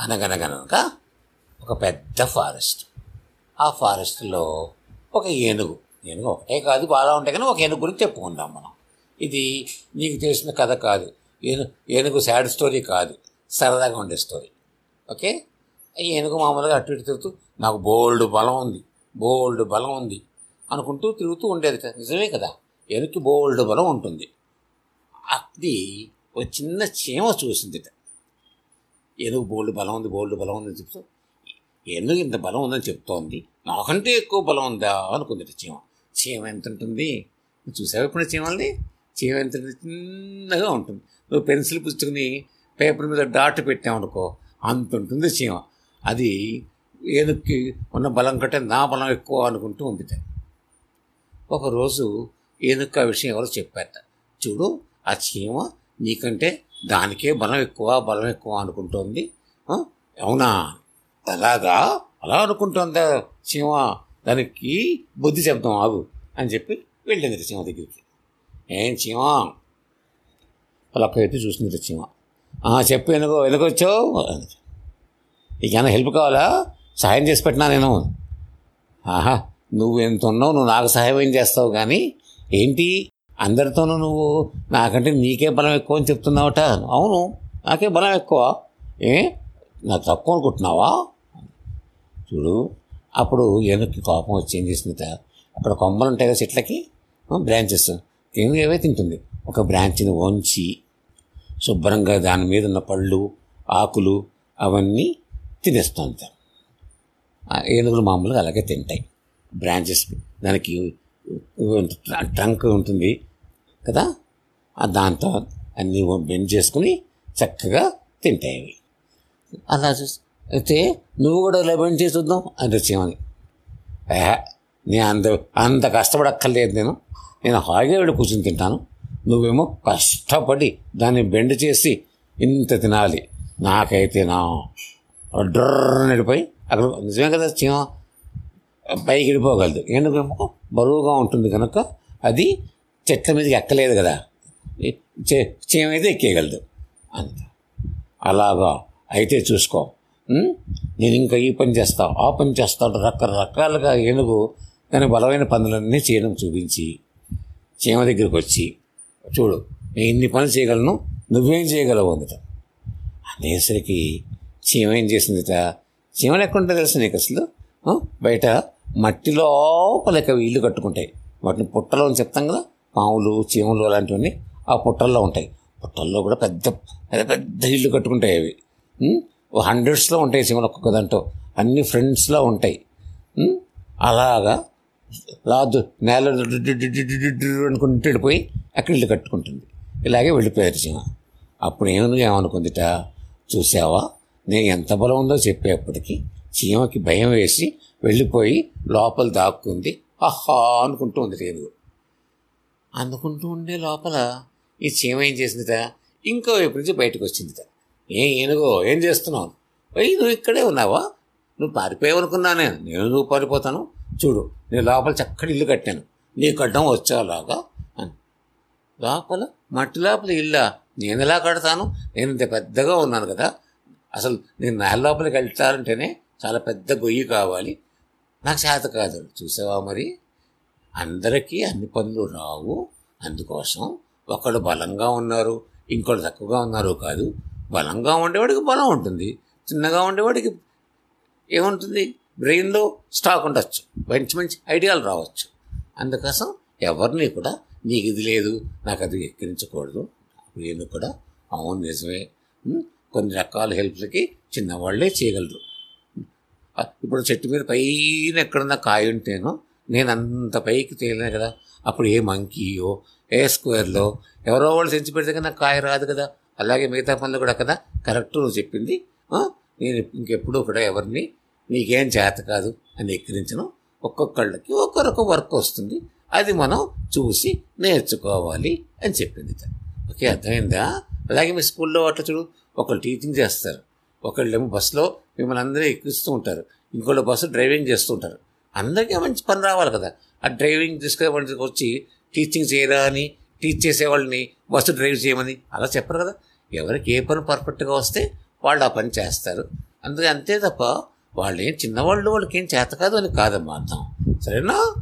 అనగనగనక ఒక పెద్ద ఫారెస్ట్. ఆ ఫారెస్ట్లో ఒక ఏనుగు. ఏనుగు ఒకటే కాదు బాగా ఉంటాయి కానీ ఒక ఏనుగు గురించి చెప్పుకుందాం మనం. ఇది నీకు తెలిసిన కథ కాదు. ఏను ఏనుగు సాడ్ స్టోరీ కాదు. సరదాగా ఉండే స్టోరీ. ఓకే? ఏనుగు మామూలుగా అటు ఇటు తిరుగుతూ నాకు బోల్డ్ బలం ఉంది బోల్డ్ బలం ఉంది అనుకుంటూ తిరుగుతూ ఉండేది నిజమే కదా? ఏనుగుకి బోల్డ్ బలం ఉంటుంది. అది ఒక చిన్న చీమ చూసిందిట. ఏదో బోల్డ్ బలం ఉంది బోల్డ్ బలం ఉందని చెప్తూ ఎందుకు ఇంత బలం ఉందని చెప్తోంది? నాకంటే ఎక్కువ బలం ఉందా? అనుకుంది చీమ. చీమ ఎంత ఉంటుంది? నువ్వు చూసావు ఇప్పుడు చీమల్ని? చీమ ఎంత చిన్నగా ఉంటుంది. నువ్వు పెన్సిల్ పుచ్చుకుని పేపర్ మీద డాట్ పెట్టామనుకో అంత ఉంటుంది చీమ. అది ఏనుక్కి ఉన్న బలం కంటే నా బలం ఎక్కువ అనుకుంటూ ఉంది ఒకరోజు ఏనుగు ఆ విషయం ఎవరో చెప్పారట. చూడు ఆ చీమ నీకంటే దానికే బలం ఎక్కువ బలం ఎక్కువ అనుకుంటోంది. అవునా? అలాగా? అలా అనుకుంటోందా సింహ? దానికి బుద్ధి చెప్తాం ఆగు అని చెప్పి వెళ్ళింది సింహ దగ్గరికి. ఏం చీమ పలక ఎత్తి చూసింది సింహ. "ఆ, చెప్పు ఎందుకు ఎందుకు వచ్చావు? నీకేమైనా హెల్ప్ కావాలా? సహాయం చేసి పెట్టినా నేను? ఆహా నువ్వు ఎంత ఉన్నావు నువ్వు నాకు సహాయం ఏం చేస్తావు కానీ? ఏంటి? అందరితోనూ నువ్వు నాకంటే నీకే బలం ఎక్కువ అని చెప్తున్నావట. అవును నాకే బలం ఎక్కువ. ఏ? నాకు తక్కువ అనుకుంటున్నావా? చూడు అప్పుడు ఏనుక్కి కోపం వచ్చింది స్మిత. అక్కడ కొమ్మలు ఉంటాయి కదా చెట్లకి? బ్రాంచెస్. ఏమి ఏవే తింటుంది. ఒక బ్రాంచ్ని వంచి శుభ్రంగా దాని మీద ఉన్న పళ్ళు ఆకులు అవన్నీ తినేస్తుంది ఏనుగులు మామూలుగా అలాగే తింటాయి. బ్రాంచెస్. దానికి ట్రంక్ ఉంటుంది. కదా? దాంతో అన్నీ బెండ్ చేసుకుని చక్కగా తింటాయి అలా చూసి అయితే నువ్వు కూడా ఇలా బెండ్ చేసి చూద్దాం అని వచ్చేమని నేను అంత అంత కష్టపడక్కర్లేదు నేను. నేను హాయిగా వెళ్ళి కూర్చుని తింటాను. నువ్వేమో కష్టపడి దాన్ని బెండ్ చేసి ఇంత తినాలి. నాకైతే నా డ్రర్ నడిపోయి అక్కడ నిజమే కదా చీమ? పైకి వెళ్ళిపోగలదు. ఎందుకేమో బరువుగా ఉంటుంది కనుక అది చెట్ల మీదకి ఎక్కలేదు కదా. చే- చీమ అయితే ఎక్కేయగలదు. అంత. అలాగా. అయితే చూసుకో. నేను ఇంకా ఈ పని చేస్తావు ఆ పని చేస్తాడు రకరకాలుగా ఏనుగు దాని బలమైన పనులన్నీ చేయడం చూపించి చీమ దగ్గరికి వచ్చి చూడు నేను ఇన్ని పనులు చేయగలను నువ్వేం చేయగలవు అందుట అనేసరికి చీమ ఏం చేసిందిట చీమలు ఎక్కడ తెలుసు నీకు అసలు? బయట మట్టిలో లోపల ఇల్లు కట్టుకుంటాయి. వాటిని పుట్టలో అని చెప్తాం కదా? పాములు చీమలు అలాంటివన్నీ ఆ పుట్టల్లో ఉంటాయి. పుట్టల్లో కూడా పెద్ద పెద్ద పెద్ద ఇల్లు కట్టుకుంటాయి అవి. హండ్రెడ్స్లో ఉంటాయి చీమలు ఒక్కొక్క దాంట్లో. అన్ని ఫ్రెండ్స్లో ఉంటాయి. అలాగా లాదు నేల అనుకుంటూ వెళ్ళిపోయి అక్కడ ఇల్లు కట్టుకుంటుంది. ఇలాగే వెళ్ళిపోయారు చీమ. అప్పుడు ఏమను ఏమనుకుందిట? చూసావా? నేను ఎంత బలం ఉందో చెప్పేప్పటికీ చీమకి భయం వేసి వెళ్ళిపోయి లోపల దాక్కుంది. అహా అనుకుంటూ ఉంది అందుకుంటూ ఉండే లోపల ఈ చీమ ఏం చేసిందిట? ఇంకో వైపు నుంచి బయటకు వచ్చిందిట. ఏ ఏనుగో ఏం చేస్తున్నావు? అయ్యి నువ్వు ఇక్కడే ఉన్నావా? నువ్వు పారిపోయావనుకున్నా నేను. నేను నువ్వు పారిపోతాను. చూడు నేను లోపల చక్కటి ఇల్లు కట్టాను. నీ అడ్డం వచ్చేలాగా అని. లోపల మట్టి లోపల ఇల్లా. నేను ఎలా కడతాను? నేను ఇంత పెద్దగా ఉన్నాను కదా. అసలు నేను నా లోపలికి వెళ్తానంటేనే చాలా పెద్ద గొయ్యి కావాలి. నాకు చేత కాదు. చూసావా మరి? అందరికీ అన్ని పనులు రావు. అందుకోసం ఒకడు బలంగా ఉన్నారు ఇంకోటి తక్కువగా ఉన్నారు కాదు. బలంగా ఉండేవాడికి బలం ఉంటుంది. చిన్నగా ఉండేవాడికి ఏముంటుంది? బ్రెయిన్లో స్టాక్ ఉండొచ్చు. మంచి మంచి ఐడియాలు రావచ్చు. అందుకోసం ఎవరిని కూడా నీకు ఇది లేదు నాకు అది ఎక్కిరించకూడదు నేను కూడా అవును నిజమే. కొన్ని రకాల హెల్ప్లకి చిన్నవాళ్ళే చేయగలరు. ఇప్పుడు చెట్టు మీద పైన ఎక్కడన్నా కాయ ఉంటేనో నేను అంత పైకి తేలినా కదా అప్పుడు ఏ మంకీయో ఏ స్క్వేర్లో ఎవరో వాళ్ళు సెంచి పెడితే కదా కాయ రాదు కదా అలాగే మిగతా పనులు కూడా కదా కరెక్ట్ నువ్వు చెప్పింది. నేను ఇంకెప్పుడు కూడా ఎవరిని నీకేం చేత కాదు అని ఎక్కిరించను. ఒక్కొక్కళ్ళకి ఒక్కొక్క వర్క్ వస్తుంది. అది మనం చూసి నేర్చుకోవాలి అని చెప్పింది ఓకే అర్థమైందా? అలాగే మీ స్కూల్లో అట్లా చూడు ఒకళ్ళు టీచింగ్ చేస్తారు. ఒకళ్ళేమో బస్సులో మిమ్మల్ని అందరూ ఎక్కిస్తూ ఉంటారు. ఇంకోళ్ళు బస్సు డ్రైవింగ్ చేస్తూ ఉంటారు. అందరికీ మంచి పని రావాలి కదా. ఆ డ్రైవింగ్ తీసుకునే వచ్చి టీచింగ్ చేయరా అని టీచ్ చేసే వాళ్ళని బస్సు డ్రైవ్ చేయమని అలా చెప్పరు కదా. ఎవరికి ఏ పని పర్ఫెక్ట్గా వస్తే వాళ్ళు ఆ పని చేస్తారు. అందుకే అంతే తప్ప వాళ్ళు ఏం చిన్నవాళ్ళు వాళ్ళకి ఏం చేత కాదు అని కాదమ్మా అర్థం. సరేనా?